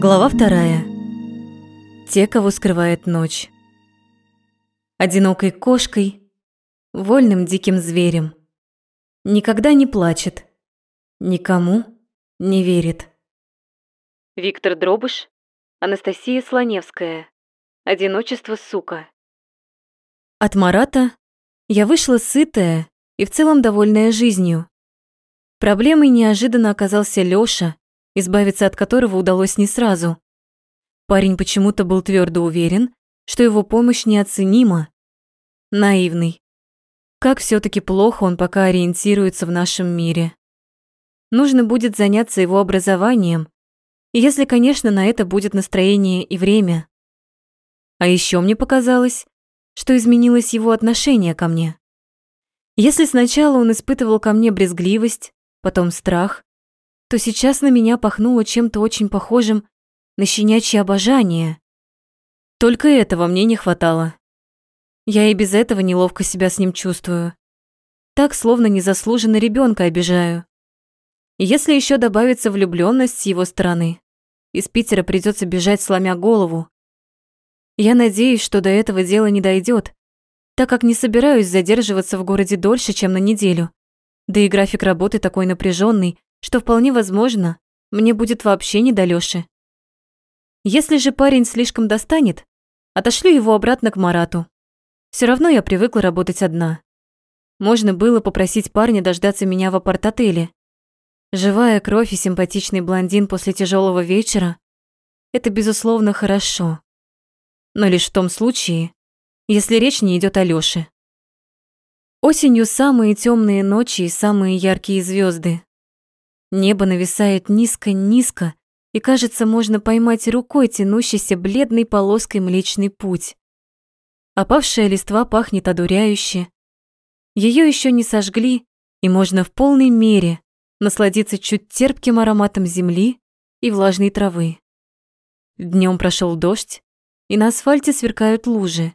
Глава вторая. Те, кого скрывает ночь. Одинокой кошкой, вольным диким зверем. Никогда не плачет, никому не верит. Виктор Дробыш, Анастасия Слоневская. Одиночество, сука. От Марата я вышла сытая и в целом довольная жизнью. Проблемой неожиданно оказался Лёша, избавиться от которого удалось не сразу. Парень почему-то был твердо уверен, что его помощь неоценима. Наивный. Как все таки плохо он пока ориентируется в нашем мире. Нужно будет заняться его образованием, если, конечно, на это будет настроение и время. А еще мне показалось, что изменилось его отношение ко мне. Если сначала он испытывал ко мне брезгливость, потом страх, то сейчас на меня пахнуло чем-то очень похожим на щенячье обожание. Только этого мне не хватало. Я и без этого неловко себя с ним чувствую. Так, словно незаслуженно ребенка обижаю. Если еще добавится влюбленность с его стороны, из Питера придется бежать, сломя голову. Я надеюсь, что до этого дела не дойдет, так как не собираюсь задерживаться в городе дольше, чем на неделю. Да и график работы такой напряженный, что вполне возможно, мне будет вообще не до Лёши. Если же парень слишком достанет, отошлю его обратно к Марату. Все равно я привыкла работать одна. Можно было попросить парня дождаться меня в апарт-отеле. Живая кровь и симпатичный блондин после тяжелого вечера – это, безусловно, хорошо. Но лишь в том случае, если речь не идет о Лёше. Осенью самые темные ночи и самые яркие звезды. Небо нависает низко-низко, и кажется, можно поймать рукой тянущийся бледной полоской Млечный Путь. Опавшая листва пахнет одуряюще. Ее еще не сожгли, и можно в полной мере насладиться чуть терпким ароматом земли и влажной травы. Днем прошел дождь, и на асфальте сверкают лужи.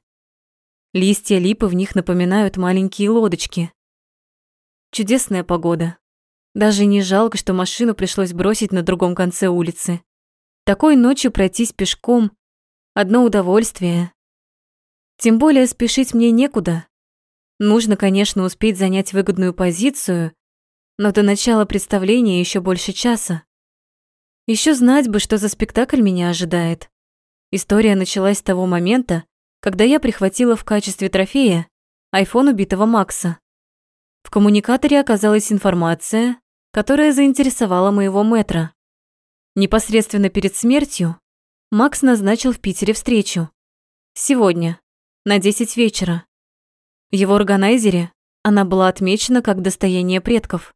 Листья липы в них напоминают маленькие лодочки. Чудесная погода. Даже не жалко, что машину пришлось бросить на другом конце улицы. Такой ночью пройтись пешком – одно удовольствие. Тем более спешить мне некуда. Нужно, конечно, успеть занять выгодную позицию, но до начала представления еще больше часа. Еще знать бы, что за спектакль меня ожидает. История началась с того момента, когда я прихватила в качестве трофея айфон убитого Макса. В коммуникаторе оказалась информация, которая заинтересовала моего мэтра. Непосредственно перед смертью Макс назначил в Питере встречу. Сегодня, на 10 вечера. В его органайзере она была отмечена как достояние предков.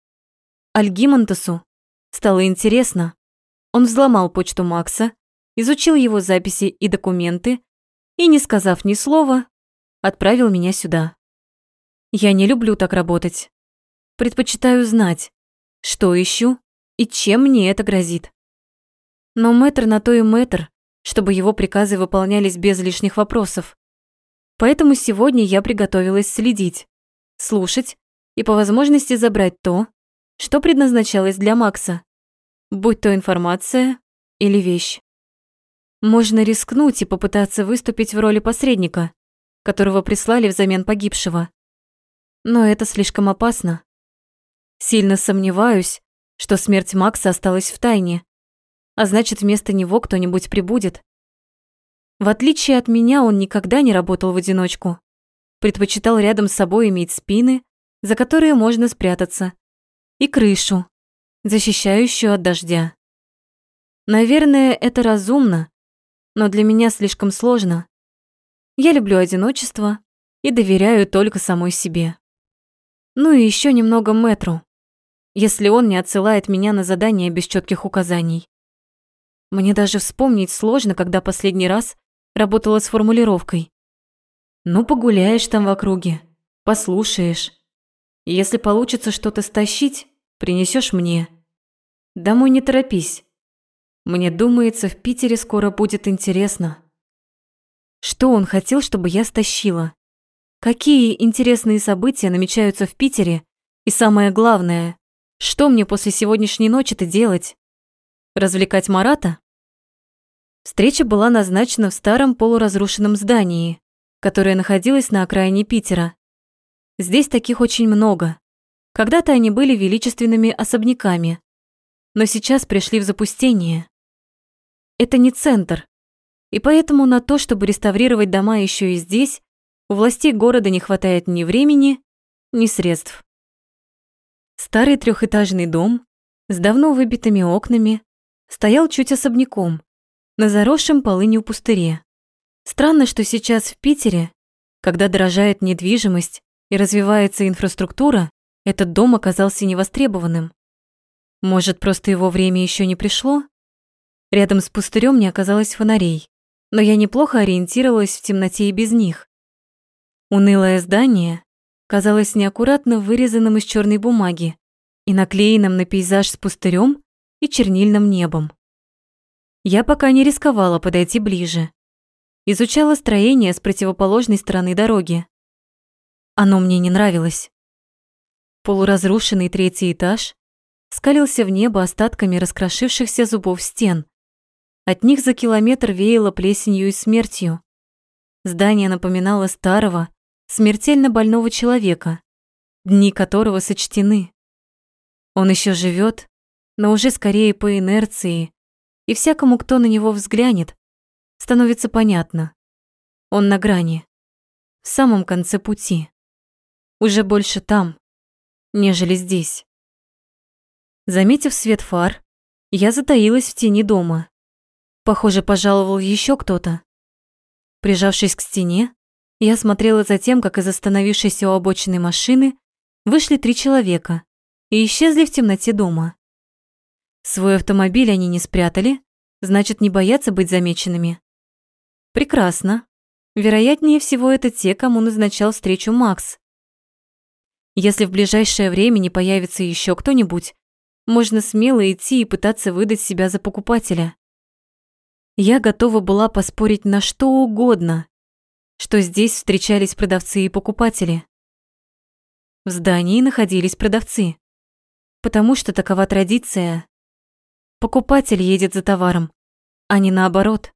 Альгимантусу стало интересно. Он взломал почту Макса, изучил его записи и документы и, не сказав ни слова, отправил меня сюда. Я не люблю так работать. Предпочитаю знать, что ищу и чем мне это грозит. Но мэтр на то и мэтр, чтобы его приказы выполнялись без лишних вопросов. Поэтому сегодня я приготовилась следить, слушать и по возможности забрать то, что предназначалось для Макса, будь то информация или вещь. Можно рискнуть и попытаться выступить в роли посредника, которого прислали взамен погибшего. Но это слишком опасно. Сильно сомневаюсь, что смерть Макса осталась в тайне, а значит, вместо него кто-нибудь прибудет. В отличие от меня, он никогда не работал в одиночку. Предпочитал рядом с собой иметь спины, за которые можно спрятаться, и крышу, защищающую от дождя. Наверное, это разумно, но для меня слишком сложно. Я люблю одиночество и доверяю только самой себе. Ну и еще немного Мэтру если он не отсылает меня на задание без четких указаний. Мне даже вспомнить сложно, когда последний раз работала с формулировкой. Ну, погуляешь там в округе, послушаешь. Если получится что-то стащить, принесешь мне. Домой не торопись. Мне думается, в Питере скоро будет интересно. Что он хотел, чтобы я стащила? Какие интересные события намечаются в Питере? И самое главное, что мне после сегодняшней ночи-то делать? Развлекать Марата? Встреча была назначена в старом полуразрушенном здании, которое находилось на окраине Питера. Здесь таких очень много. Когда-то они были величественными особняками, но сейчас пришли в запустение. Это не центр, и поэтому на то, чтобы реставрировать дома еще и здесь, у властей города не хватает ни времени, ни средств. Старый трехэтажный дом с давно выбитыми окнами стоял чуть особняком, на заросшем полынью пустыре. Странно, что сейчас в Питере, когда дорожает недвижимость и развивается инфраструктура, этот дом оказался невостребованным. Может, просто его время еще не пришло? Рядом с пустырем не оказалось фонарей, но я неплохо ориентировалась в темноте и без них. Унылое здание казалось неаккуратно вырезанным из черной бумаги и наклеенным на пейзаж с пустырем и чернильным небом. Я пока не рисковала подойти ближе. Изучала строение с противоположной стороны дороги. Оно мне не нравилось. Полуразрушенный третий этаж скалился в небо остатками раскрошившихся зубов стен. От них за километр веяло плесенью и смертью. Здание напоминало старого, смертельно больного человека, дни которого сочтены. Он еще живет, но уже скорее по инерции, и всякому, кто на него взглянет, становится понятно. Он на грани, в самом конце пути. Уже больше там, нежели здесь. Заметив свет фар, я затаилась в тени дома. Похоже, пожаловал еще кто-то. Прижавшись к стене, я смотрела за тем, как из остановившейся у обочины машины вышли три человека и исчезли в темноте дома. Свой автомобиль они не спрятали, значит, не боятся быть замеченными. Прекрасно. Вероятнее всего, это те, кому назначал встречу Макс. Если в ближайшее время не появится еще кто-нибудь, можно смело идти и пытаться выдать себя за покупателя. Я готова была поспорить на что угодно, что здесь встречались продавцы и покупатели. В здании находились продавцы, потому что такова традиция Покупатель едет за товаром, а не наоборот.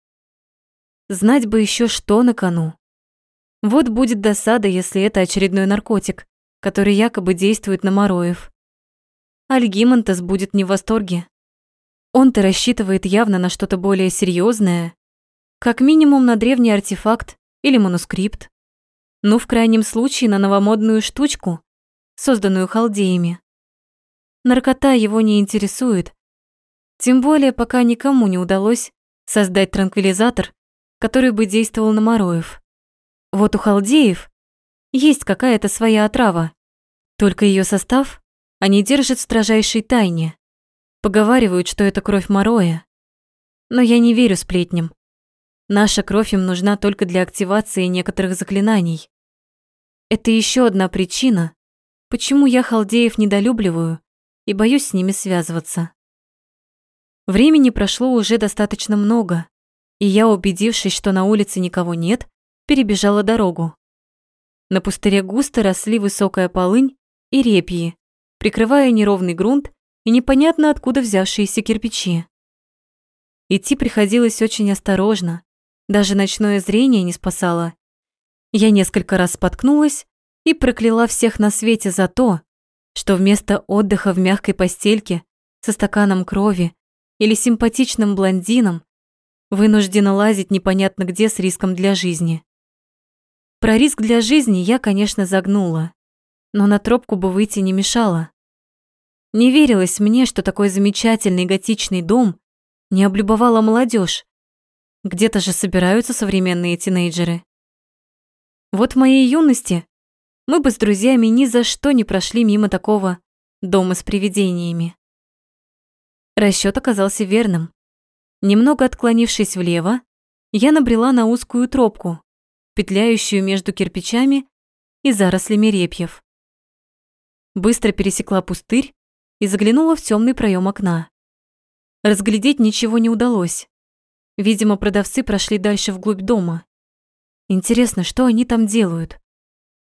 Знать бы еще что на кону. Вот будет досада, если это очередной наркотик, который якобы действует на Мороев. Альгимонтес будет не в восторге. Он-то рассчитывает явно на что-то более серьезное, как минимум на древний артефакт или манускрипт. Ну, в крайнем случае, на новомодную штучку, созданную халдеями. Наркота его не интересует, тем более, пока никому не удалось создать транквилизатор, который бы действовал на Мороев. Вот у халдеев есть какая-то своя отрава, только ее состав они держат в строжайшей тайне. Поговаривают, что это кровь Мороя. Но я не верю сплетням. Наша кровь им нужна только для активации некоторых заклинаний. Это еще одна причина, почему я халдеев недолюбливаю и боюсь с ними связываться. Времени прошло уже достаточно много, и я, убедившись, что на улице никого нет, перебежала дорогу. На пустыре густо росли высокая полынь и репьи, прикрывая неровный грунт и непонятно откуда взявшиеся кирпичи. Идти приходилось очень осторожно, даже ночное зрение не спасало. Я несколько раз споткнулась и прокляла всех на свете за то, что вместо отдыха в мягкой постельке со стаканом крови или симпатичным блондином, вынуждена лазить непонятно где с риском для жизни. Про риск для жизни я, конечно, загнула, но на тропку бы выйти не мешало. Не верилось мне, что такой замечательный готичный дом не облюбовала молодежь. Где-то же собираются современные тинейджеры. Вот в моей юности мы бы с друзьями ни за что не прошли мимо такого дома с привидениями. Расчет оказался верным. Немного отклонившись влево, я набрела на узкую тропку, петляющую между кирпичами и зарослями репьев. Быстро пересекла пустырь и заглянула в темный проем окна. Разглядеть ничего не удалось. Видимо, продавцы прошли дальше вглубь дома. Интересно, что они там делают?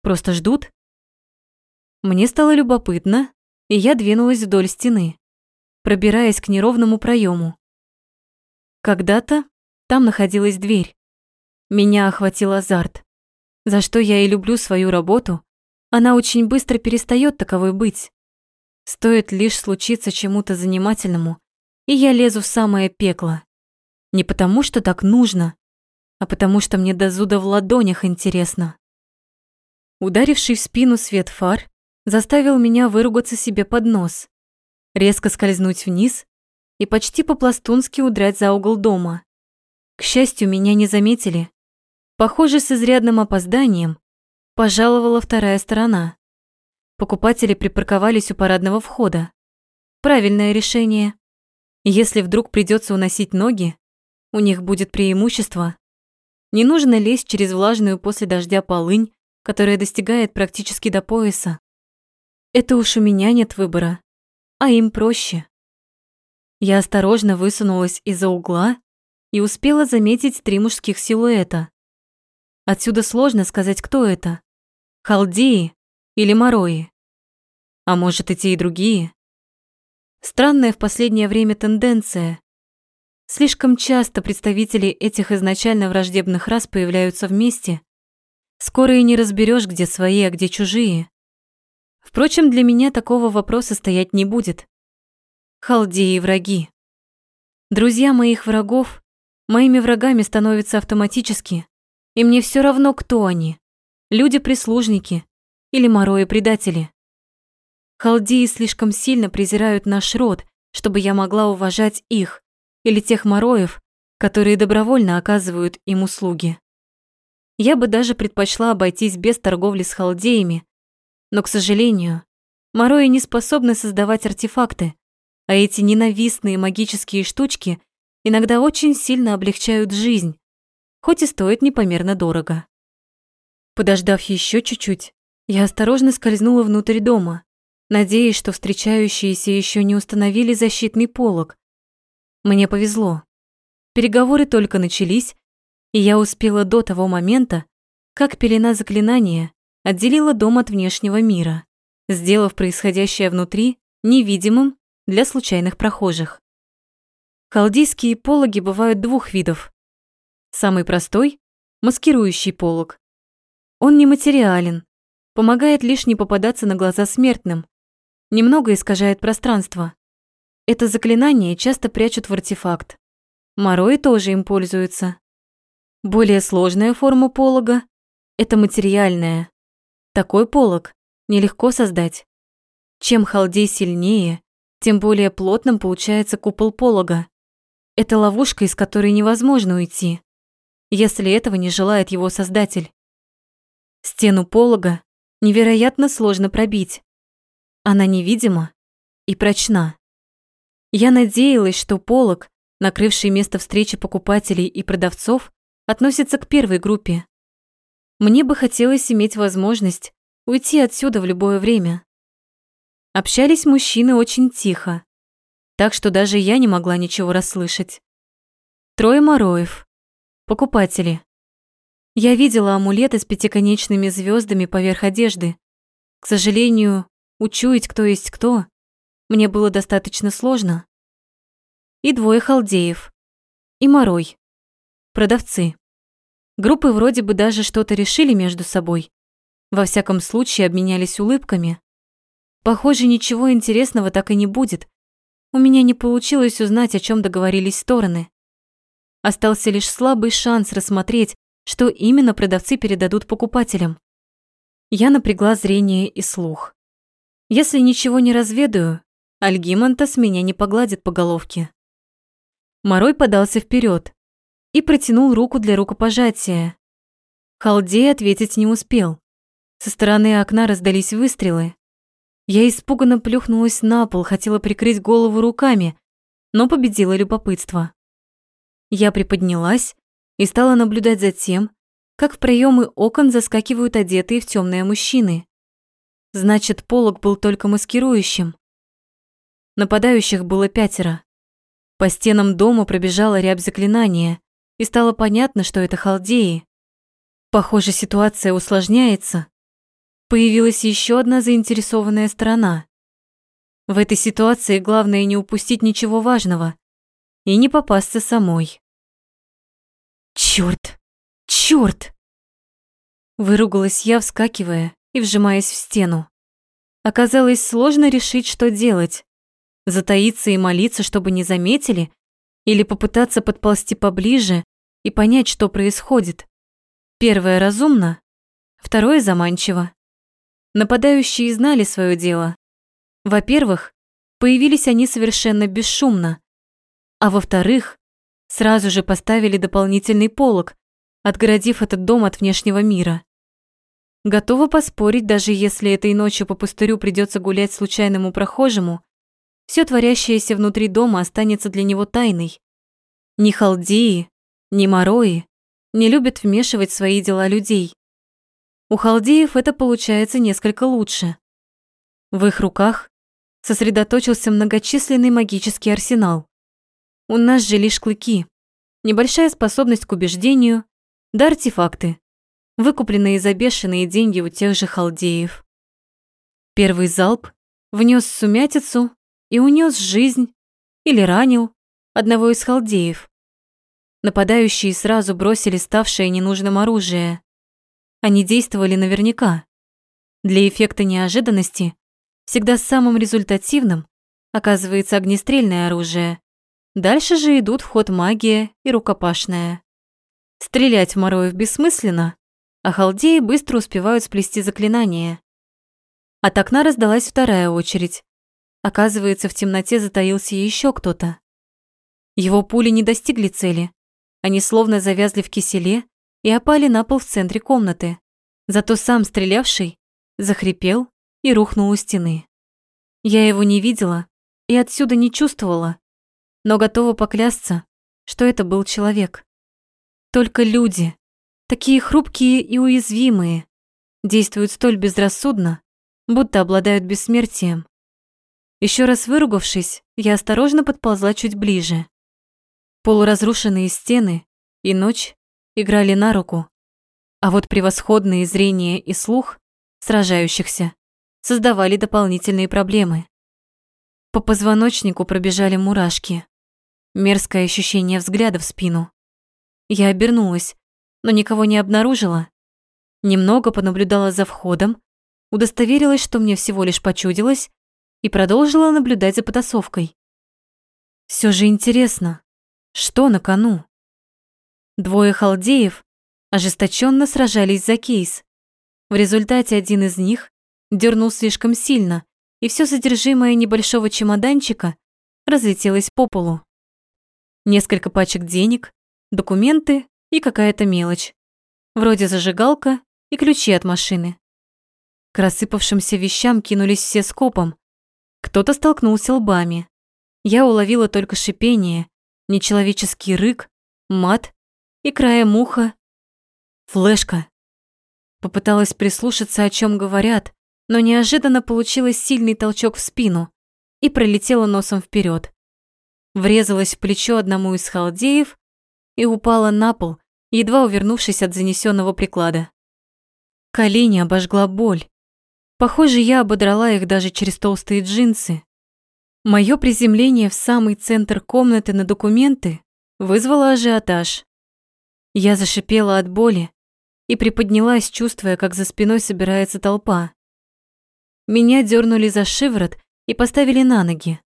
Просто ждут? Мне стало любопытно, и я двинулась вдоль стены пробираясь к неровному проему. Когда-то там находилась дверь. Меня охватил азарт. За что я и люблю свою работу, она очень быстро перестает таковой быть. Стоит лишь случиться чему-то занимательному, и я лезу в самое пекло. Не потому, что так нужно, а потому что мне до зуда в ладонях интересно. Ударивший в спину свет фар заставил меня выругаться себе под нос, резко скользнуть вниз и почти по-пластунски удрать за угол дома. К счастью, меня не заметили. Похоже, с изрядным опозданием пожаловала вторая сторона. Покупатели припарковались у парадного входа. Правильное решение. Если вдруг придется уносить ноги, у них будет преимущество. Не нужно лезть через влажную после дождя полынь, которая достигает практически до пояса. Это уж у меня нет выбора, а им проще. Я осторожно высунулась из-за угла и успела заметить три мужских силуэта. Отсюда сложно сказать, кто это. Халдеи или Морои. А может, и те, и другие. Странная в последнее время тенденция. Слишком часто представители этих изначально враждебных рас появляются вместе. Скоро и не разберешь, где свои, а где чужие. Впрочем, для меня такого вопроса стоять не будет. Халдеи враги. Друзья моих врагов моими врагами становятся автоматически, и мне все равно, кто они. Люди-прислужники или морои-предатели. Халдеи слишком сильно презирают наш род, чтобы я могла уважать их или тех мороев, которые добровольно оказывают им услуги. Я бы даже предпочла обойтись без торговли с халдеями, но, к сожалению, морои не способны создавать артефакты, а эти ненавистные магические штучки иногда очень сильно облегчают жизнь, хоть и стоят непомерно дорого. Подождав еще чуть-чуть, я осторожно скользнула внутрь дома, надеясь, что встречающиеся еще не установили защитный полог, мне повезло. Переговоры только начались, и я успела до того момента, как пелена заклинания отделила дом от внешнего мира, сделав происходящее внутри невидимым для случайных прохожих. Халдийские пологи бывают двух видов. Самый простой – маскирующий полог. Он нематериален, помогает лишь не попадаться на глаза смертным, немного искажает пространство. Это заклинание часто прячут в артефакт. Морои тоже им пользуются. Более сложная форма полога – это материальная. Такой полог нелегко создать. Чем халдей сильнее, тем более плотным получается купол полога. Это ловушка, из которой невозможно уйти, если этого не желает его создатель. Стену полога невероятно сложно пробить. Она невидима и прочна. Я надеялась, что полог, накрывший место встречи покупателей и продавцов, относится к первой группе. Мне бы хотелось иметь возможность уйти отсюда в любое время. Общались мужчины очень тихо, так что даже я не могла ничего расслышать. Трое мороев, покупатели. Я видела амулеты с пятиконечными звездами поверх одежды. К сожалению, учуять, кто есть кто, мне было достаточно сложно. И двое халдеев. И морой. Продавцы. Группы вроде бы даже что-то решили между собой. Во всяком случае, обменялись улыбками. Похоже, ничего интересного так и не будет. У меня не получилось узнать, о чем договорились стороны. Остался лишь слабый шанс рассмотреть, что именно продавцы передадут покупателям. Я напрягла зрение и слух. Если ничего не разведаю, Альгимонтас меня не погладит по головке. Морой подался вперед и протянул руку для рукопожатия. Халдей ответить не успел. Со стороны окна раздались выстрелы. Я испуганно плюхнулась на пол, хотела прикрыть голову руками, но победило любопытство. Я приподнялась и стала наблюдать за тем, как в проемы окон заскакивают одетые в темные мужчины. Значит, полог был только маскирующим. Нападающих было пятеро. По стенам дома пробежала рябь заклинания, и стало понятно, что это халдеи. Похоже, ситуация усложняется. Появилась еще одна заинтересованная сторона. В этой ситуации главное не упустить ничего важного и не попасться самой. Чёрт! Чёрт! Выругалась я, вскакивая и вжимаясь в стену. Оказалось сложно решить, что делать. Затаиться и молиться, чтобы не заметили, или попытаться подползти поближе и понять, что происходит. Первое разумно, второе заманчиво. Нападающие знали свое дело. Во-первых, появились они совершенно бесшумно, а во-вторых, сразу же поставили дополнительный полог, отгородив этот дом от внешнего мира. Готова поспорить, даже если этой ночью по пустырю придется гулять случайному прохожему, все творящееся внутри дома останется для него тайной. Ни халдеи, ни морои не любят вмешивать свои дела людей. У халдеев это получается несколько лучше. В их руках сосредоточился многочисленный магический арсенал. У нас же лишь клыки, небольшая способность к убеждению, да артефакты, выкупленные за бешеные деньги у тех же халдеев. Первый залп внес сумятицу и унес жизнь или ранил одного из халдеев. Нападающие сразу бросили ставшее ненужным оружие. Они действовали наверняка. Для эффекта неожиданности всегда самым результативным оказывается огнестрельное оружие. Дальше же идут в ход магия и рукопашная. Стрелять в Мороев бессмысленно, а халдеи быстро успевают сплести заклинания. От окна раздалась вторая очередь. Оказывается, в темноте затаился еще кто-то. Его пули не достигли цели. Они словно завязли в киселе и опали на пол в центре комнаты. Зато сам стрелявший захрипел и рухнул у стены. Я его не видела и отсюда не чувствовала, но готова поклясться, что это был человек. Только люди, такие хрупкие и уязвимые, действуют столь безрассудно, будто обладают бессмертием. Еще раз выругавшись, я осторожно подползла чуть ближе. Полуразрушенные стены и ночь играли на руку, а вот превосходные зрение и слух сражающихся создавали дополнительные проблемы. По позвоночнику пробежали мурашки. Мерзкое ощущение взгляда в спину. Я обернулась, но никого не обнаружила. Немного понаблюдала за входом, удостоверилась, что мне всего лишь почудилось, и продолжила наблюдать за потасовкой. Все же интересно, что на кону? Двое халдеев ожесточенно сражались за кейс. В результате один из них дернул слишком сильно, и все содержимое небольшого чемоданчика разлетелось по полу. Несколько пачек денег, документы и какая-то мелочь. Вроде зажигалка и ключи от машины. К рассыпавшимся вещам кинулись все скопом. Кто-то столкнулся лбами. Я уловила только шипение, нечеловеческий рык, мат и краем уха. Флешка. Попыталась прислушаться, о чем говорят, но неожиданно получилось сильный толчок в спину и пролетела носом вперед. Врезалась в плечо одному из халдеев и упала на пол, едва увернувшись от занесенного приклада. Колени обожгла боль. Похоже, я ободрала их даже через толстые джинсы. Мое приземление в самый центр комнаты на документы вызвало ажиотаж. Я зашипела от боли и приподнялась, чувствуя, как за спиной собирается толпа. Меня дернули за шиворот и поставили на ноги.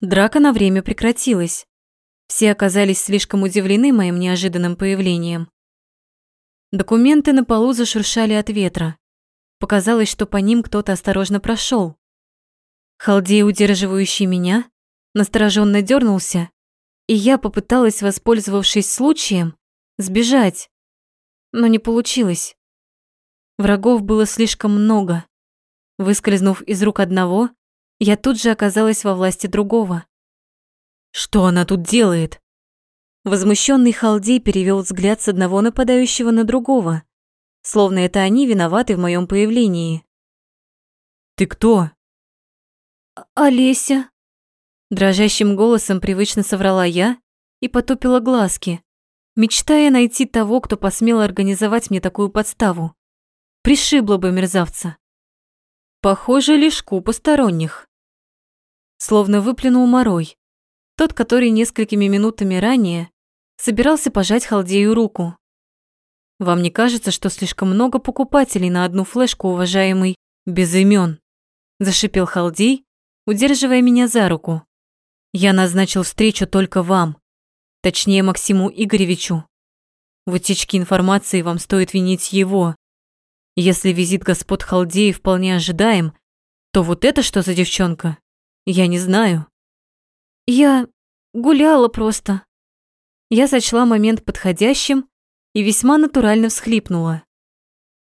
Драка на время прекратилась. Все оказались слишком удивлены моим неожиданным появлением. Документы на полу зашуршали от ветра. Показалось, что по ним кто-то осторожно прошел. Халдей, удерживающий меня, настороженно дернулся, и я попыталась, воспользовавшись случаем, сбежать. Но не получилось. Врагов было слишком много. Выскользнув из рук одного, я тут же оказалась во власти другого. Что она тут делает? Возмущенный халдей перевел взгляд с одного нападающего на другого, словно это они виноваты в моем появлении. Ты кто? Олеся. Дрожащим голосом привычно соврала я и потупила глазки, мечтая найти того, кто посмел организовать мне такую подставу. Пришибло бы мерзавца. Похоже, лишь купу посторонних. Словно выплюнул морой. Тот, который несколькими минутами ранее собирался пожать Халдею руку. «Вам не кажется, что слишком много покупателей на одну флешку, уважаемый, без имен?» Зашипел Халдей, удерживая меня за руку. «Я назначил встречу только вам, точнее Максиму Игоревичу. В утечке информации вам стоит винить его. Если визит господ Халдеев вполне ожидаем, то вот это что за девчонка? Я не знаю. Я гуляла просто. Я сочла момент подходящим и весьма натурально всхлипнула.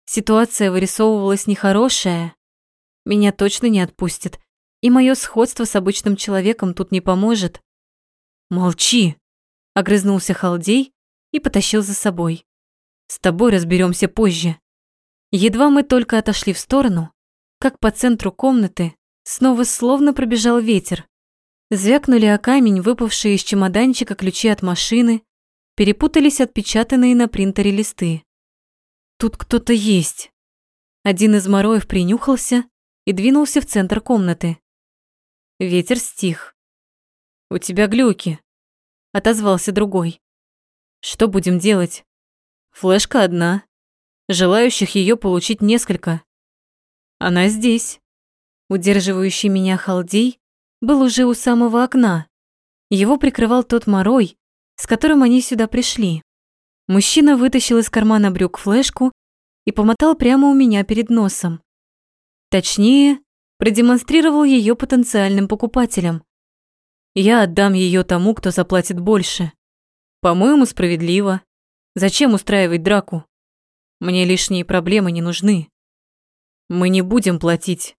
Ситуация вырисовывалась нехорошая. Меня точно не отпустят, и мое сходство с обычным человеком тут не поможет. «Молчи!» — огрызнулся Халдей и потащил за собой. «С тобой разберемся позже». Едва мы только отошли в сторону, как по центру комнаты снова словно пробежал ветер. Звякнули о камень, выпавшие из чемоданчика ключи от машины, перепутались отпечатанные на принтере листы. Тут кто-то есть. Один из мороев принюхался и двинулся в центр комнаты. Ветер стих. «У тебя глюки», — отозвался другой. «Что будем делать? Флешка одна. Желающих ее получить несколько. Она здесь. Удерживающий меня халдей был уже у самого окна. Его прикрывал тот морой, с которым они сюда пришли. Мужчина вытащил из кармана брюк флешку и помотал прямо у меня перед носом. Точнее, продемонстрировал ее потенциальным покупателям. Я отдам ее тому, кто заплатит больше. По-моему, справедливо. Зачем устраивать драку? Мне лишние проблемы не нужны. Мы не будем платить.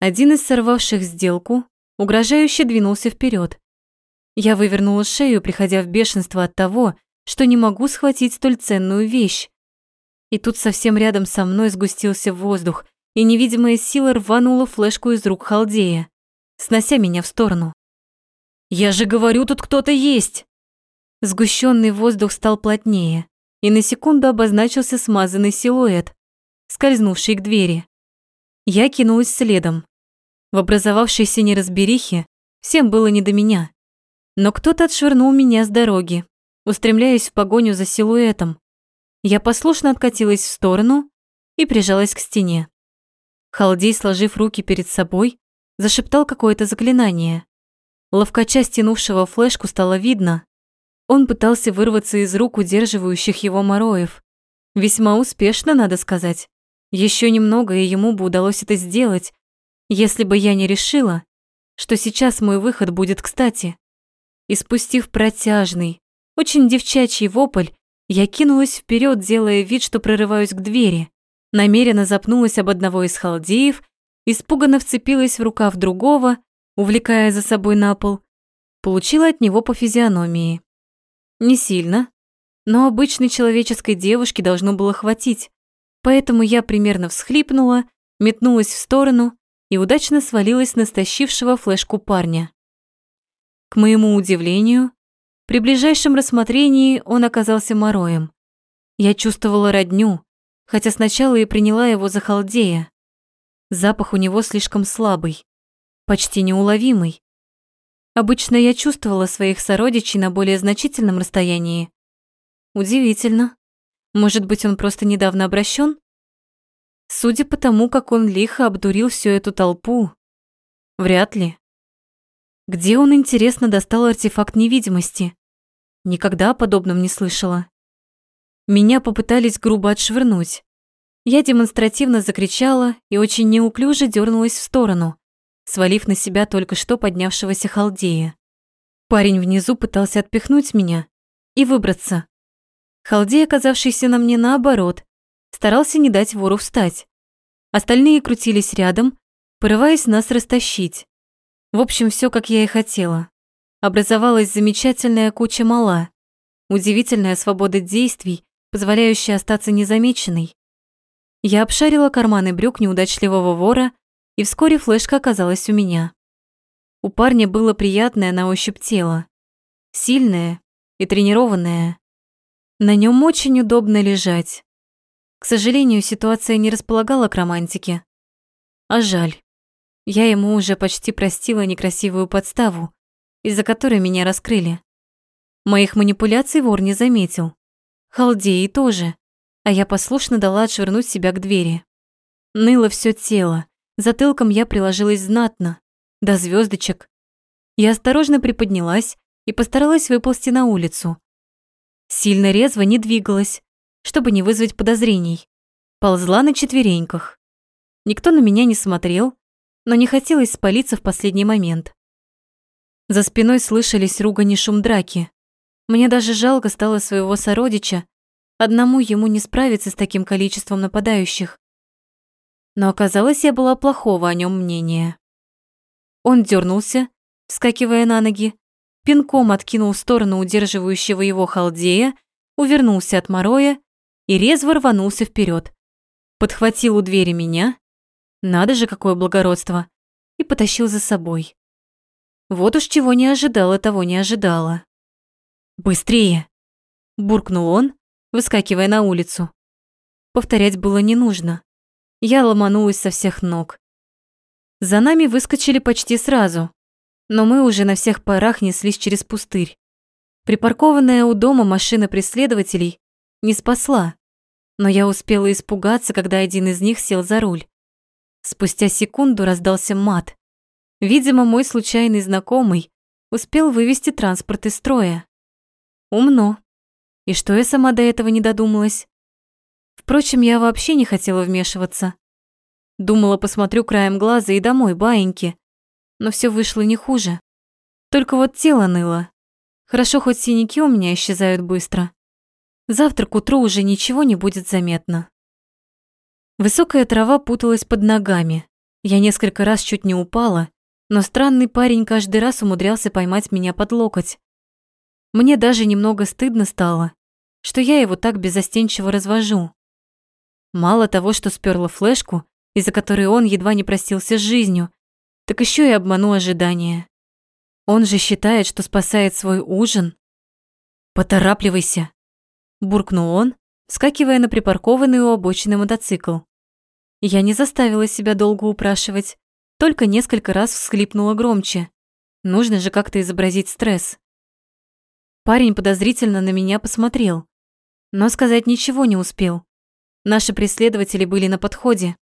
Один из сорвавших сделку угрожающе двинулся вперед. Я вывернула шею, приходя в бешенство от того, что не могу схватить столь ценную вещь. И тут совсем рядом со мной сгустился воздух, и невидимая сила рванула флешку из рук халдея, снося меня в сторону. «Я же говорю, тут кто-то есть!» Сгущенный воздух стал плотнее, и на секунду обозначился смазанный силуэт, скользнувший к двери. Я кинулась следом. В образовавшейся неразберихе всем было не до меня. Но кто-то отшвырнул меня с дороги, устремляясь в погоню за силуэтом. Я послушно откатилась в сторону и прижалась к стене. Халдей, сложив руки перед собой, зашептал какое-то заклинание. Ловкача, стянувшего флешку, стало видно. Он пытался вырваться из рук удерживающих его мороев. Весьма успешно, надо сказать. Еще немного, и ему бы удалось это сделать, если бы я не решила, что сейчас мой выход будет кстати. И спустив протяжный, очень девчачий вопль, я кинулась вперед, делая вид, что прорываюсь к двери. Намеренно запнулась об одного из халдеев, испуганно вцепилась в рукав другого, увлекая за собой на пол. Получила от него по физиономии. Не сильно, но обычной человеческой девушке должно было хватить. Поэтому я примерно всхлипнула, метнулась в сторону и удачно свалилась на стащившего флешку парня. К моему удивлению, при ближайшем рассмотрении он оказался мороем. Я чувствовала родню, хотя сначала и приняла его за халдея. Запах у него слишком слабый, почти неуловимый. Обычно я чувствовала своих сородичей на более значительном расстоянии. Удивительно. Может быть, он просто недавно обращен? Судя по тому, как он лихо обдурил всю эту толпу, вряд ли. Где он, интересно, достал артефакт невидимости? Никогда о подобном не слышала. Меня попытались грубо отшвырнуть. Я демонстративно закричала и очень неуклюже дернулась в сторону, свалив на себя только что поднявшегося халдея. Парень внизу пытался отпихнуть меня и выбраться, Халдей, оказавшийся на мне наоборот, старался не дать вору встать. Остальные крутились рядом, порываясь нас растащить. В общем, все как я и хотела. Образовалась замечательная куча мала, удивительная свобода действий, позволяющая остаться незамеченной. Я обшарила карманы брюк неудачливого вора, и вскоре флешка оказалась у меня. У парня было приятное на ощупь тело, сильное и тренированное. На нем очень удобно лежать. К сожалению, ситуация не располагала к романтике. А жаль. Я ему уже почти простила некрасивую подставу, из-за которой меня раскрыли. Моих манипуляций вор не заметил. Халдеи тоже, а я послушно дала отшвырнуть себя к двери. Ныло все тело, затылком я приложилась знатно, до звездочек. Я осторожно приподнялась и постаралась выползти на улицу. Сильно резво не двигалась, чтобы не вызвать подозрений. Ползла на четвереньках. Никто на меня не смотрел, но не хотелось спалиться в последний момент. За спиной слышались ругань и шум драки. Мне даже жалко стало своего сородича, одному ему не справиться с таким количеством нападающих. Но оказалось, я была плохого о нем мнения. Он дернулся, вскакивая на ноги, пинком откинул сторону удерживающего его халдея, увернулся от мороя и резво рванулся вперед подхватил у двери меня, надо же, какое благородство, и потащил за собой. Вот уж чего не ожидала, того не ожидала. «Быстрее!» – буркнул он, выскакивая на улицу. Повторять было не нужно. Я ломанулась со всех ног. За нами выскочили почти сразу, но мы уже на всех парах неслись через пустырь. Припаркованная у дома машина преследователей не спасла но я успела испугаться, когда один из них сел за руль. Спустя секунду раздался мат. Видимо, мой случайный знакомый успел вывести транспорт из строя. Умно. И что я сама до этого не додумалась? Впрочем, я вообще не хотела вмешиваться. Думала, посмотрю краем глаза и домой, баиньки. Но все вышло не хуже. Только вот тело ныло. Хорошо, хоть синяки у меня исчезают быстро. Завтра к утру уже ничего не будет заметно. Высокая трава путалась под ногами. Я несколько раз чуть не упала, но странный парень каждый раз умудрялся поймать меня под локоть. Мне даже немного стыдно стало, что я его так безостенчиво развожу. Мало того, что сперла флешку, из-за которой он едва не простился с жизнью, так еще и обману ожидания. Он же считает, что спасает свой ужин. Поторапливайся, буркнул он, скакивая на припаркованный у обочины мотоцикл. Я не заставила себя долго упрашивать, только несколько раз всхлипнула громче. Нужно же как-то изобразить стресс. Парень подозрительно на меня посмотрел, но сказать ничего не успел. Наши преследователи были на подходе.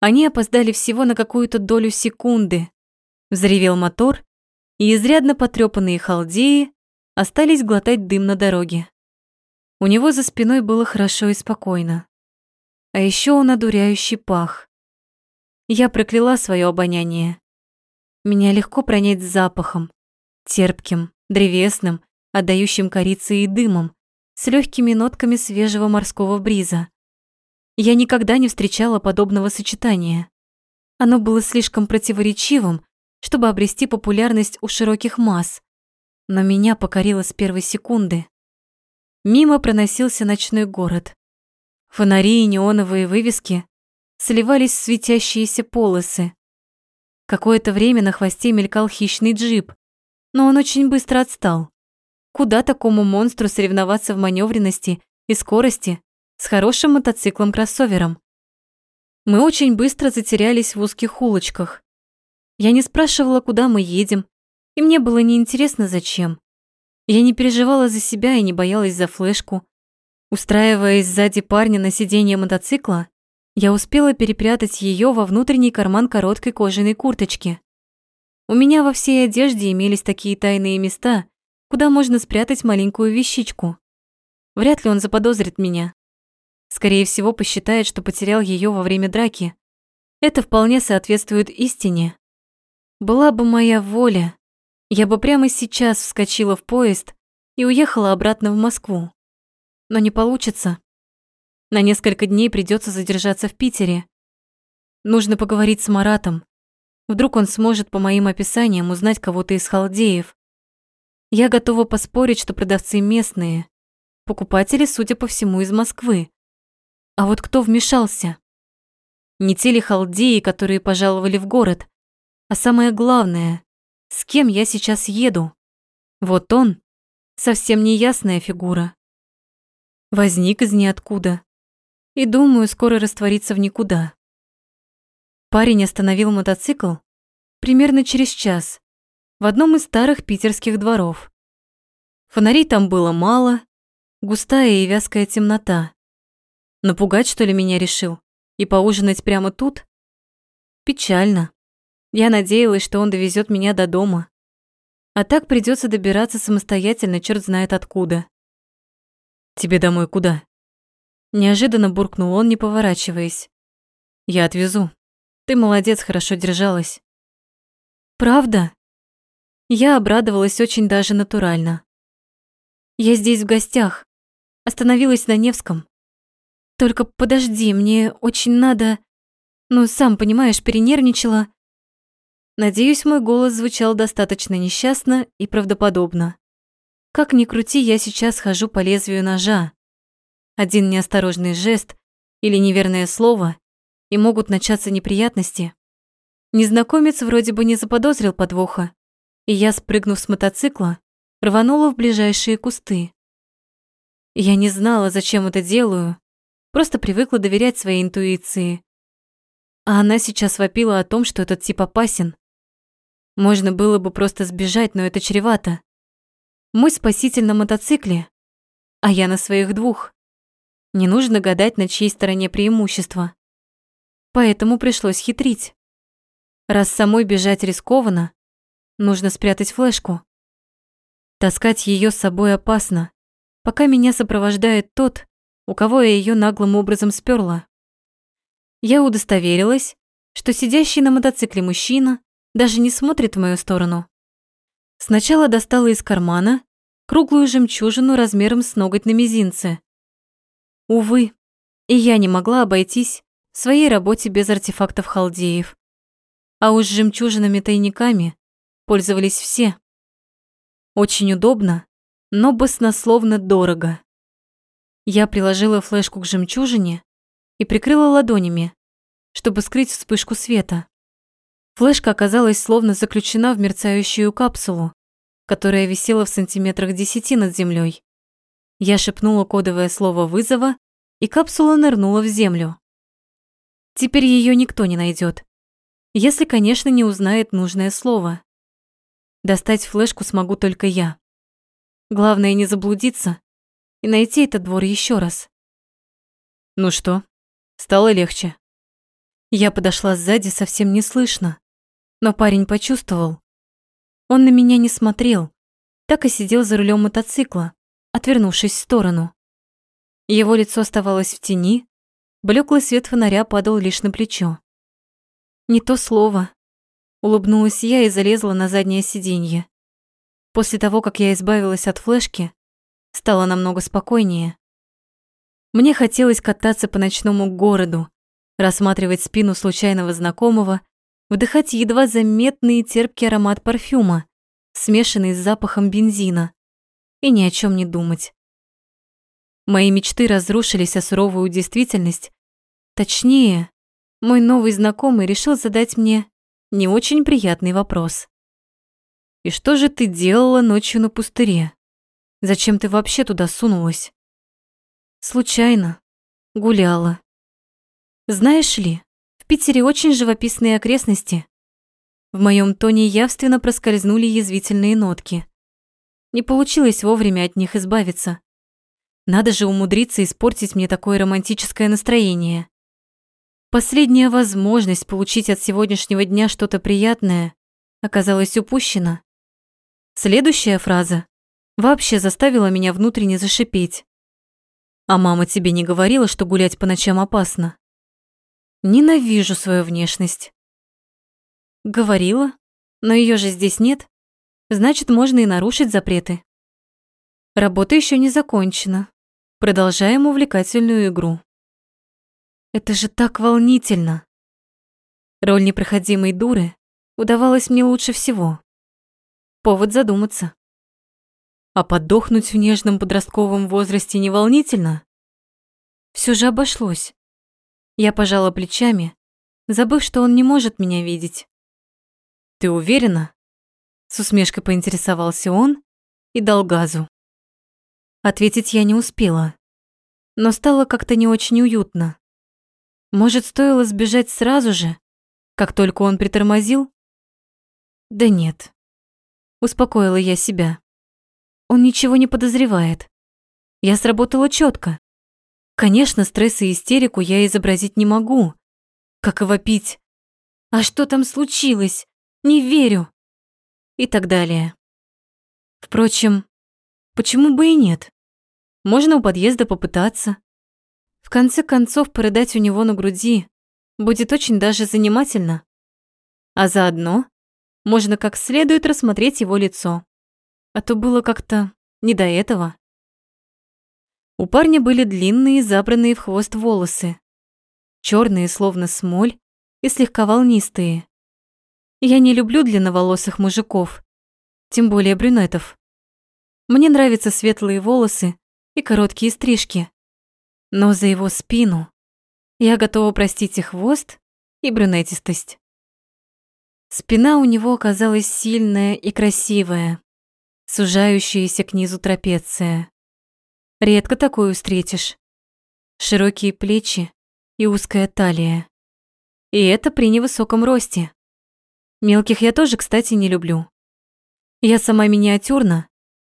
Они опоздали всего на какую-то долю секунды. Взревел мотор, и изрядно потрёпанные халдеи остались глотать дым на дороге. У него за спиной было хорошо и спокойно. А еще он одуряющий пах. Я прокляла свое обоняние. Меня легко пронять запахом, терпким, древесным, отдающим корицей и дымом, с легкими нотками свежего морского бриза. Я никогда не встречала подобного сочетания. Оно было слишком противоречивым, чтобы обрести популярность у широких масс, но меня покорило с первой секунды. Мимо проносился ночной город. Фонари и неоновые вывески сливались в светящиеся полосы. Какое-то время на хвосте мелькал хищный джип, но он очень быстро отстал. Куда такому монстру соревноваться в маневренности и скорости с хорошим мотоциклом-кроссовером? Мы очень быстро затерялись в узких улочках. Я не спрашивала, куда мы едем, и мне было неинтересно, зачем. Я не переживала за себя и не боялась за флешку. Устраиваясь сзади парня на сиденье мотоцикла, я успела перепрятать ее во внутренний карман короткой кожаной курточки. У меня во всей одежде имелись такие тайные места, куда можно спрятать маленькую вещичку. Вряд ли он заподозрит меня. Скорее всего, посчитает, что потерял ее во время драки. Это вполне соответствует истине. Была бы моя воля, я бы прямо сейчас вскочила в поезд и уехала обратно в Москву. Но не получится. На несколько дней придется задержаться в Питере. Нужно поговорить с Маратом. Вдруг он сможет по моим описаниям узнать кого-то из халдеев. Я готова поспорить, что продавцы местные. Покупатели, судя по всему, из Москвы. А вот кто вмешался? Не те ли халдеи, которые пожаловали в город? А самое главное, с кем я сейчас еду? Вот он, совсем неясная фигура. Возник из ниоткуда. И, думаю, скоро растворится в никуда. Парень остановил мотоцикл примерно через час в одном из старых питерских дворов. Фонарей там было мало, густая и вязкая темнота. Напугать, что ли, меня решил? И поужинать прямо тут? Печально. Я надеялась, что он довезет меня до дома. А так придется добираться самостоятельно, черт знает откуда. «Тебе домой куда?» Неожиданно буркнул он, не поворачиваясь. «Я отвезу. Ты молодец, хорошо держалась». «Правда?» Я обрадовалась очень даже натурально. «Я здесь в гостях. Остановилась на Невском. Только подожди, мне очень надо... Ну, сам понимаешь, перенервничала. Надеюсь, мой голос звучал достаточно несчастно и правдоподобно. Как ни крути, я сейчас хожу по лезвию ножа. Один неосторожный жест или неверное слово, и могут начаться неприятности. Незнакомец вроде бы не заподозрил подвоха, и я, спрыгнув с мотоцикла, рванула в ближайшие кусты. Я не знала, зачем это делаю, просто привыкла доверять своей интуиции. А она сейчас вопила о том, что этот тип опасен. Можно было бы просто сбежать, но это чревато. Мой спаситель на мотоцикле, а я на своих двух. Не нужно гадать, на чьей стороне преимущество. Поэтому пришлось хитрить. Раз самой бежать рискованно, нужно спрятать флешку. Таскать ее с собой опасно, пока меня сопровождает тот, у кого я ее наглым образом сперла. Я удостоверилась, что сидящий на мотоцикле мужчина даже не смотрит в мою сторону. Сначала достала из кармана круглую жемчужину размером с ноготь на мизинце. Увы, и я не могла обойтись в своей работе без артефактов халдеев. А уж жемчужинами-тайниками пользовались все. Очень удобно, но баснословно дорого. Я приложила флешку к жемчужине и прикрыла ладонями, чтобы скрыть вспышку света. Флешка оказалась словно заключена в мерцающую капсулу, которая висела в сантиметрах десяти над землей. Я шепнула кодовое слово вызова, и капсула нырнула в землю. Теперь ее никто не найдет, если, конечно, не узнает нужное слово. Достать флешку смогу только я. Главное не заблудиться и найти этот двор еще раз. Ну что, Стало легче. Я подошла сзади совсем неслышно, но парень почувствовал. Он на меня не смотрел, так и сидел за рулем мотоцикла, отвернувшись в сторону. Его лицо оставалось в тени, блеклый свет фонаря падал лишь на плечо. Не то слово. Улыбнулась я и залезла на заднее сиденье. После того, как я избавилась от флешки, стало намного спокойнее. Мне хотелось кататься по ночному городу, рассматривать спину случайного знакомого, вдыхать едва заметный терпкий аромат парфюма, смешанный с запахом бензина, и ни о чем не думать. Мои мечты разрушились о суровую действительность. Точнее, мой новый знакомый решил задать мне не очень приятный вопрос. «И что же ты делала ночью на пустыре? Зачем ты вообще туда сунулась?» Случайно. Гуляла. Знаешь ли, Питере очень живописные окрестности. В моем тоне явственно проскользнули язвительные нотки. Не получилось вовремя от них избавиться. Надо же умудриться испортить мне такое романтическое настроение. Последняя возможность получить от сегодняшнего дня что-то приятное оказалась упущена. Следующая фраза вообще заставила меня внутренне зашипеть. А мама тебе не говорила, что гулять по ночам опасно? Ненавижу свою внешность. Говорила, но ее же здесь нет. Значит, можно и нарушить запреты. Работа еще не закончена. Продолжаем увлекательную игру. Это же так волнительно. Роль непроходимой дуры удавалась мне лучше всего. Повод задуматься. А подохнуть в нежном подростковом возрасте не волнительно? Все же обошлось. Я пожала плечами, забыв, что он не может меня видеть. «Ты уверена?» С усмешкой поинтересовался он и дал газу. Ответить я не успела, но стало как-то не очень уютно. Может, стоило сбежать сразу же, как только он притормозил? Да нет. Успокоила я себя. Он ничего не подозревает. Я сработала четко. Конечно, стресс и истерику я изобразить не могу. Как и вопить. А что там случилось? Не верю. И так далее. Впрочем, почему бы и нет? Можно у подъезда попытаться. В конце концов, порыдать у него на груди будет очень даже занимательно. А заодно можно как следует рассмотреть его лицо. А то было как-то не до этого. У парня были длинные, забранные в хвост волосы. черные, словно смоль, и слегка волнистые. Я не люблю длинноволосых мужиков, тем более брюнетов. Мне нравятся светлые волосы и короткие стрижки. Но за его спину я готова простить и хвост, и брюнетистость. Спина у него оказалась сильная и красивая, сужающаяся к низу трапеция. Редко такую встретишь. Широкие плечи и узкая талия. И это при невысоком росте. Мелких я тоже, кстати, не люблю. Я сама миниатюрна,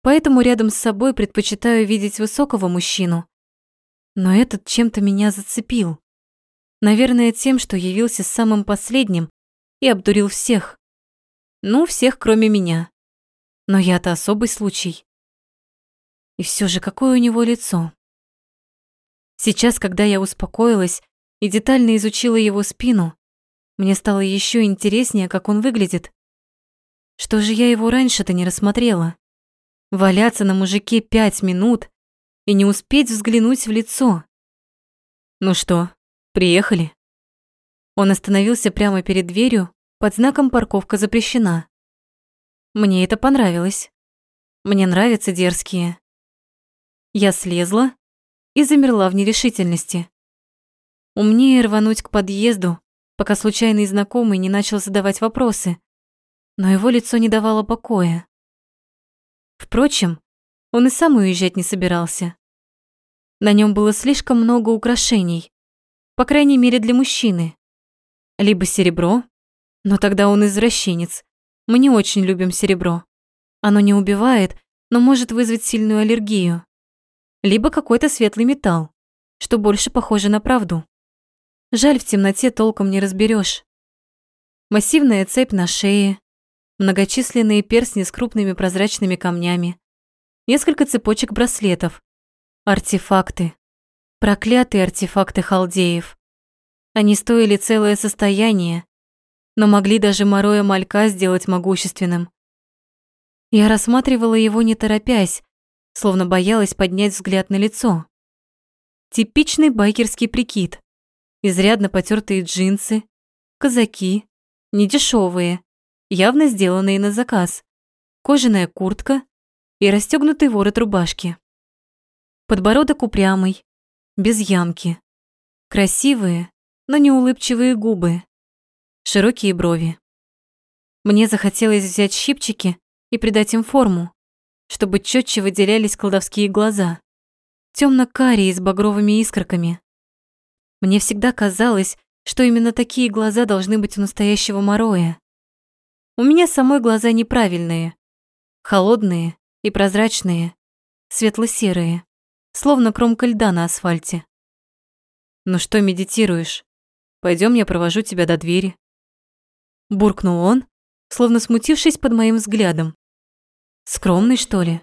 поэтому рядом с собой предпочитаю видеть высокого мужчину. Но этот чем-то меня зацепил. Наверное, тем, что явился самым последним и обдурил всех. Ну, всех, кроме меня. Но я-то особый случай. И все же, какое у него лицо. Сейчас, когда я успокоилась и детально изучила его спину, мне стало еще интереснее, как он выглядит. Что же я его раньше-то не рассмотрела? Валяться на мужике пять минут и не успеть взглянуть в лицо. Ну что, приехали? Он остановился прямо перед дверью под знаком «Парковка запрещена». Мне это понравилось. Мне нравятся дерзкие. Я слезла и замерла в нерешительности. Умнее рвануть к подъезду, пока случайный знакомый не начал задавать вопросы, но его лицо не давало покоя. Впрочем, он и сам уезжать не собирался. На нем было слишком много украшений, по крайней мере для мужчины. Либо серебро, но тогда он извращенец. Мы не очень любим серебро. Оно не убивает, но может вызвать сильную аллергию. Либо какой-то светлый металл, что больше похоже на правду. Жаль, в темноте толком не разберешь. Массивная цепь на шее, многочисленные перстни с крупными прозрачными камнями, несколько цепочек браслетов, артефакты, проклятые артефакты халдеев. Они стоили целое состояние, но могли даже Мороя Малька сделать могущественным. Я рассматривала его не торопясь, словно боялась поднять взгляд на лицо. Типичный байкерский прикид изрядно потертые джинсы, казаки, недешевые, явно сделанные на заказ, кожаная куртка и расстегнутый ворот рубашки. Подбородок упрямый, без ямки. Красивые, но не улыбчивые губы. Широкие брови. Мне захотелось взять щипчики и придать им форму, чтобы четче выделялись колдовские глаза. Темно-карие с багровыми искорками. Мне всегда казалось, что именно такие глаза должны быть у настоящего Мороя. У меня самой глаза неправильные. Холодные и прозрачные, светло-серые, словно кромка льда на асфальте. «Ну что медитируешь? Пойдем, я провожу тебя до двери». Буркнул он, словно смутившись под моим взглядом. «Скромный, что ли?»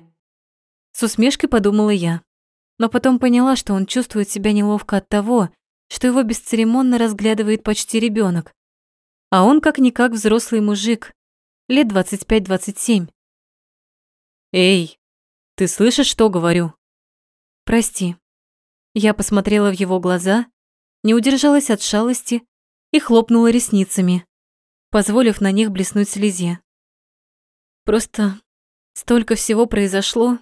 С усмешкой подумала я, но потом поняла, что он чувствует себя неловко от того, что его бесцеремонно разглядывает почти ребенок, а он как-никак взрослый мужик, лет 25-27. «Эй, ты слышишь, что говорю?» «Прости». Я посмотрела в его глаза, не удержалась от шалости и хлопнула ресницами, позволив на них блеснуть слезе. Просто столько всего произошло,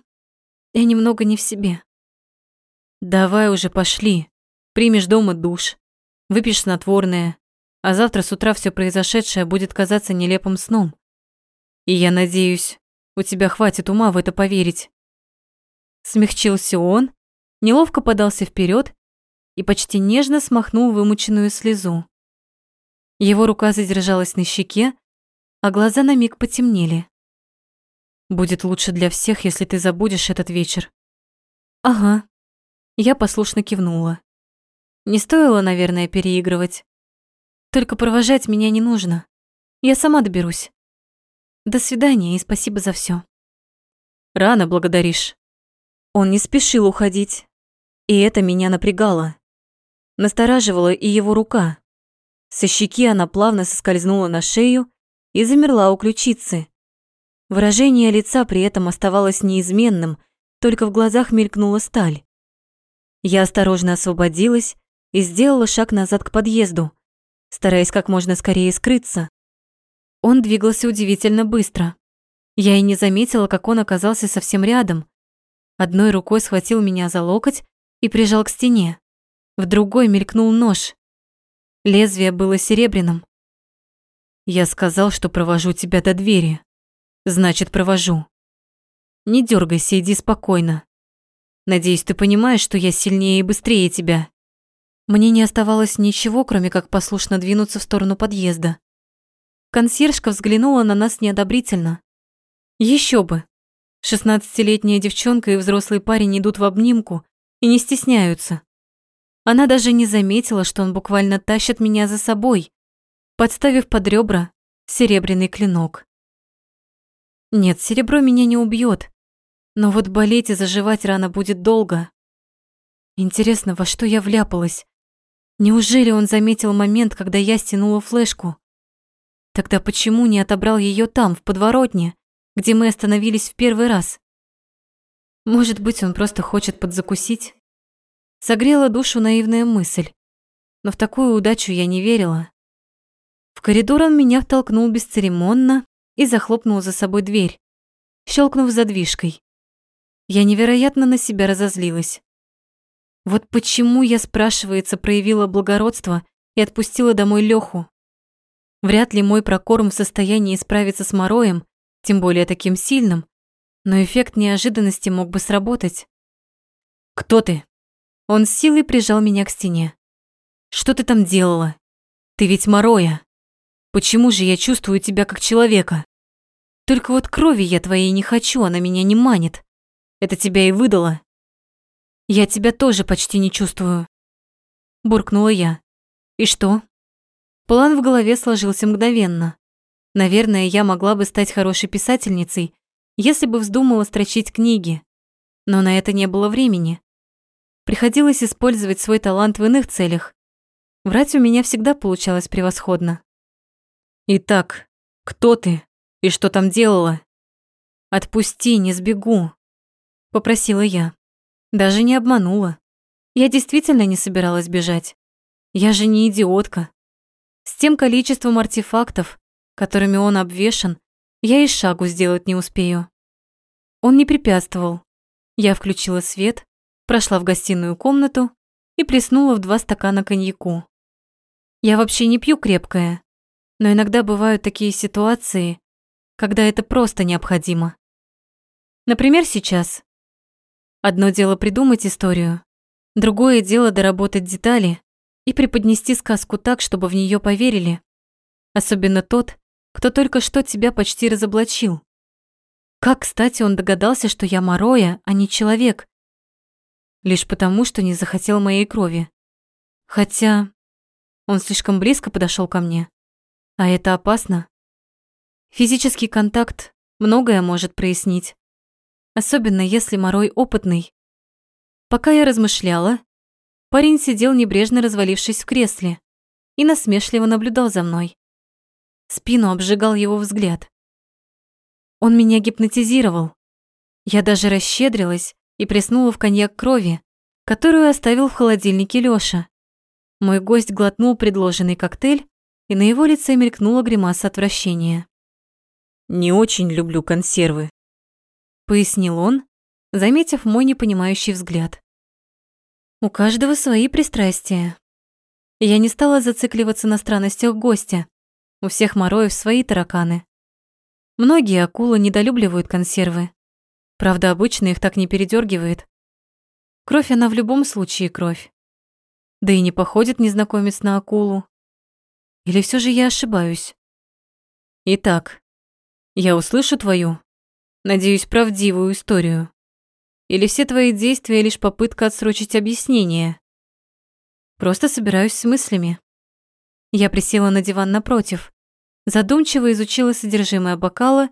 я немного не в себе. «Давай уже пошли», Примешь дома душ, выпьешь снотворное, а завтра с утра все произошедшее будет казаться нелепым сном. И я надеюсь, у тебя хватит ума в это поверить. Смягчился он, неловко подался вперед и почти нежно смахнул вымученную слезу. Его рука задержалась на щеке, а глаза на миг потемнели. Будет лучше для всех, если ты забудешь этот вечер. Ага. Я послушно кивнула. Не стоило, наверное, переигрывать. Только провожать меня не нужно. Я сама доберусь. До свидания и спасибо за все. Рано благодаришь. Он не спешил уходить, и это меня напрягало. Настораживала и его рука. Со щеки она плавно соскользнула на шею и замерла у ключицы. Выражение лица при этом оставалось неизменным, только в глазах мелькнула сталь. Я осторожно освободилась и сделала шаг назад к подъезду, стараясь как можно скорее скрыться. Он двигался удивительно быстро. Я и не заметила, как он оказался совсем рядом. Одной рукой схватил меня за локоть и прижал к стене. В другой мелькнул нож. Лезвие было серебряным. Я сказал, что провожу тебя до двери. Значит, провожу. Не дергайся, иди спокойно. Надеюсь, ты понимаешь, что я сильнее и быстрее тебя. Мне не оставалось ничего, кроме как послушно двинуться в сторону подъезда. Консьержка взглянула на нас неодобрительно. Еще бы. Шестнадцатилетняя девчонка и взрослый парень идут в обнимку и не стесняются. Она даже не заметила, что он буквально тащит меня за собой, подставив под ребра серебряный клинок. Нет, серебро меня не убьет, но вот болеть и заживать рано будет долго. Интересно, во что я вляпалась? Неужели он заметил момент, когда я стянула флешку? Тогда почему не отобрал ее там, в подворотне, где мы остановились в первый раз? Может быть, он просто хочет подзакусить? Согрела душу наивная мысль, но в такую удачу я не верила. В коридор он меня втолкнул бесцеремонно и захлопнул за собой дверь, щелкнув задвижкой. Я невероятно на себя разозлилась. Вот почему я, спрашивается, проявила благородство и отпустила домой Лёху. Вряд ли мой прокорм в состоянии справиться с Мороем, тем более таким сильным, но эффект неожиданности мог бы сработать. «Кто ты?» Он силой прижал меня к стене. «Что ты там делала? Ты ведь Мороя!» Почему же я чувствую тебя как человека? Только вот крови я твоей не хочу, она меня не манит. Это тебя и выдало. Я тебя тоже почти не чувствую. Буркнула я. И что? План в голове сложился мгновенно. Наверное, я могла бы стать хорошей писательницей, если бы вздумала строчить книги. Но на это не было времени. Приходилось использовать свой талант в иных целях. Врать у меня всегда получалось превосходно. Итак, кто ты и что там делала? Отпусти, не сбегу, попросила я. Даже не обманула. Я действительно не собиралась бежать. Я же не идиотка. С тем количеством артефактов, которыми он обвешан, я и шагу сделать не успею. Он не препятствовал. Я включила свет, прошла в гостиную комнату и плеснула в два стакана коньяку. Я вообще не пью крепкое, но иногда бывают такие ситуации, когда это просто необходимо. Например, сейчас. Одно дело придумать историю, другое дело доработать детали и преподнести сказку так, чтобы в нее поверили. Особенно тот, кто только что тебя почти разоблачил. Как, кстати, он догадался, что я Мороя, а не человек? Лишь потому, что не захотел моей крови. Хотя он слишком близко подошел ко мне. А это опасно. Физический контакт многое может прояснить. Особенно если Морой опытный. Пока я размышляла, парень сидел небрежно развалившись в кресле и насмешливо наблюдал за мной. Спину обжигал его взгляд. Он меня гипнотизировал. Я даже расщедрилась и приснула в коньяк крови, которую оставил в холодильнике Лёша. Мой гость глотнул предложенный коктейль и на его лице мелькнула гримаса отвращения. «Не очень люблю консервы», — пояснил он, заметив мой непонимающий взгляд. «У каждого свои пристрастия. Я не стала зацикливаться на странностях гостя. У всех мороев свои тараканы. Многие акулы недолюбливают консервы. Правда, обычно их так не передергивает. Кровь она в любом случае кровь. Да и не походит незнакомец на акулу, или все же я ошибаюсь? Итак, я услышу твою, Надеюсь, правдивую историю. Или все твои действия лишь попытка отсрочить объяснение? Просто собираюсь с мыслями. Я присела на диван напротив, задумчиво изучила содержимое бокала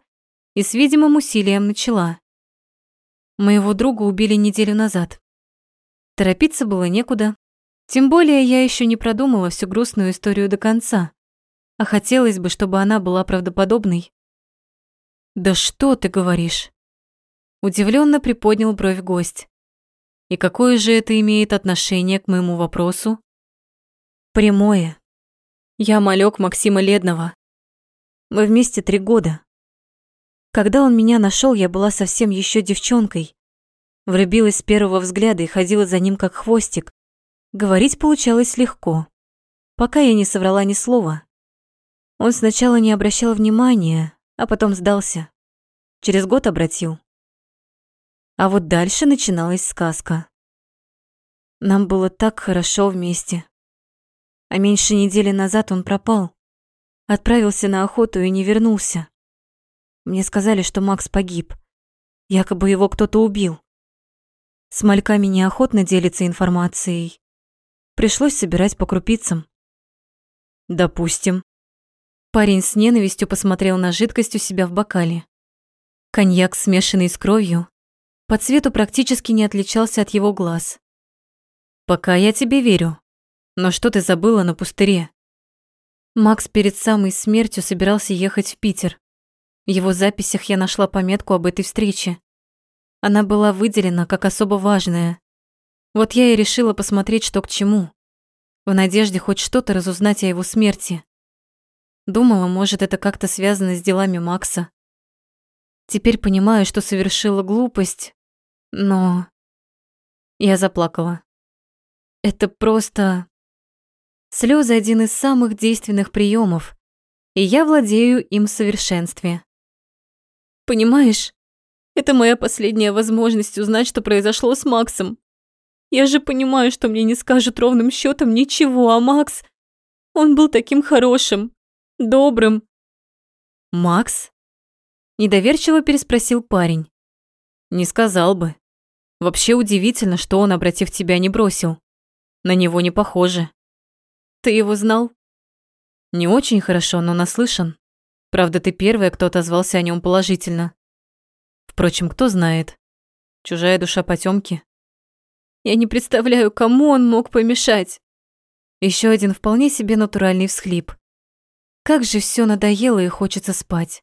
и с видимым усилием начала. Моего друга убили неделю назад. Торопиться было некуда, тем более я еще не продумала всю грустную историю до конца, а хотелось бы, чтобы она была правдоподобной. «Да что ты говоришь?» Удивленно приподнял бровь гость. «И какое же это имеет отношение к моему вопросу?» «Прямое. Я малек Максима Ледного. Мы вместе три года. Когда он меня нашел, я была совсем еще девчонкой. Влюбилась с первого взгляда и ходила за ним как хвостик. Говорить получалось легко. Пока я не соврала ни слова. Он сначала не обращал внимания, а потом сдался. Через год обратил. А вот дальше начиналась сказка. Нам было так хорошо вместе. А меньше недели назад он пропал. Отправился на охоту и не вернулся. Мне сказали, что Макс погиб. Якобы его кто-то убил. С мальками неохотно делится информацией. Пришлось собирать по крупицам. Допустим. Парень с ненавистью посмотрел на жидкость у себя в бокале. Коньяк, смешанный с кровью, по цвету практически не отличался от его глаз. «Пока я тебе верю. Но что ты забыла на пустыре?» Макс перед самой смертью собирался ехать в Питер. В его записях я нашла пометку об этой встрече. Она была выделена как особо важная. Вот я и решила посмотреть, что к чему. В надежде хоть что-то разузнать о его смерти. Думала, может, это как-то связано с делами Макса. Теперь понимаю, что совершила глупость, но... Я заплакала. Это просто... Слезы один из самых действенных приемов, и я владею им в совершенстве. Понимаешь, это моя последняя возможность узнать, что произошло с Максом. Я же понимаю, что мне не скажут ровным счетом ничего, а Макс... Он был таким хорошим добрым». «Макс?» – недоверчиво переспросил парень. «Не сказал бы. Вообще удивительно, что он, обратив тебя, не бросил. На него не похоже». «Ты его знал?» «Не очень хорошо, но наслышан. Правда, ты первая, кто отозвался о нем положительно. Впрочем, кто знает. Чужая душа потемки. Я не представляю, кому он мог помешать. Еще один вполне себе натуральный всхлип. Как же все надоело и хочется спать.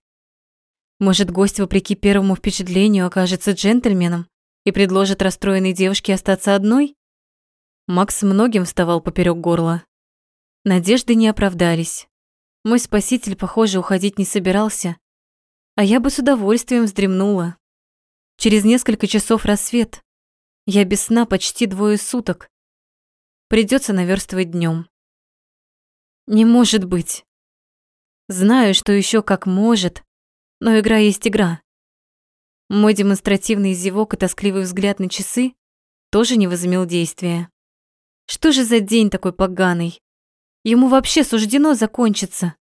Может, гость, вопреки первому впечатлению, окажется джентльменом и предложит расстроенной девушке остаться одной? Макс многим вставал поперек горла. Надежды не оправдались. Мой спаситель, похоже, уходить не собирался, а я бы с удовольствием вздремнула. Через несколько часов рассвет. Я без сна почти двое суток. Придется наверстывать днем. Не может быть. Знаю, что еще как может, но игра есть игра. Мой демонстративный зевок и тоскливый взгляд на часы тоже не возымел действия. Что же за день такой поганый? Ему вообще суждено закончиться.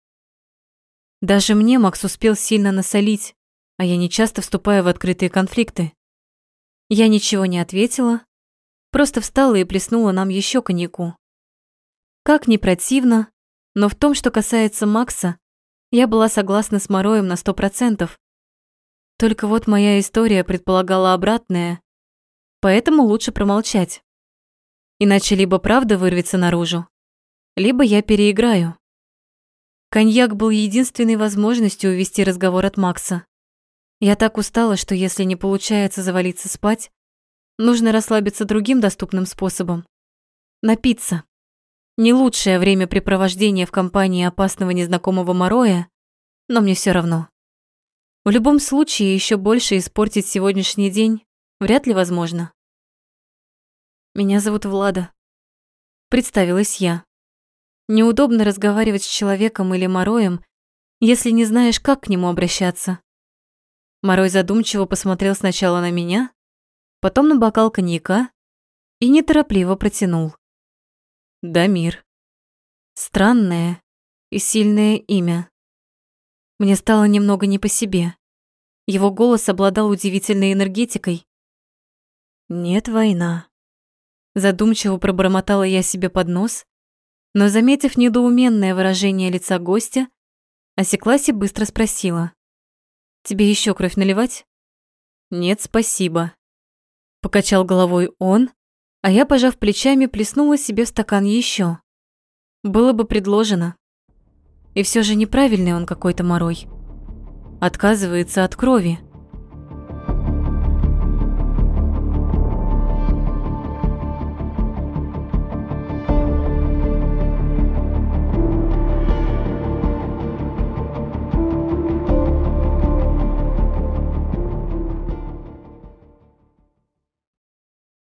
Даже мне Макс успел сильно насолить, а я не часто вступаю в открытые конфликты. Я ничего не ответила, просто встала и плеснула нам еще коньяку. Как ни противно, но в том, что касается Макса, я была согласна с Мороем на сто процентов. Только вот моя история предполагала обратное, поэтому лучше промолчать. Иначе либо правда вырвется наружу, либо я переиграю. Коньяк был единственной возможностью увести разговор от Макса. Я так устала, что если не получается завалиться спать, нужно расслабиться другим доступным способом. Напиться. Не лучшее времяпрепровождение в компании опасного незнакомого Мороя, но мне все равно. В любом случае, еще больше испортить сегодняшний день вряд ли возможно. Меня зовут Влада. Представилась я. Неудобно разговаривать с человеком или Мороем, если не знаешь, как к нему обращаться. Морой задумчиво посмотрел сначала на меня, потом на бокал коньяка и неторопливо протянул. Дамир. Странное и сильное имя. Мне стало немного не по себе. Его голос обладал удивительной энергетикой. «Нет, война». Задумчиво пробормотала я себе под нос, но, заметив недоуменное выражение лица гостя, осеклась и быстро спросила. «Тебе еще кровь наливать?» «Нет, спасибо», — покачал головой он, а я, пожав плечами, плеснула себе в стакан еще. Было бы предложено. И все же неправильный он какой-то морой. Отказывается от крови.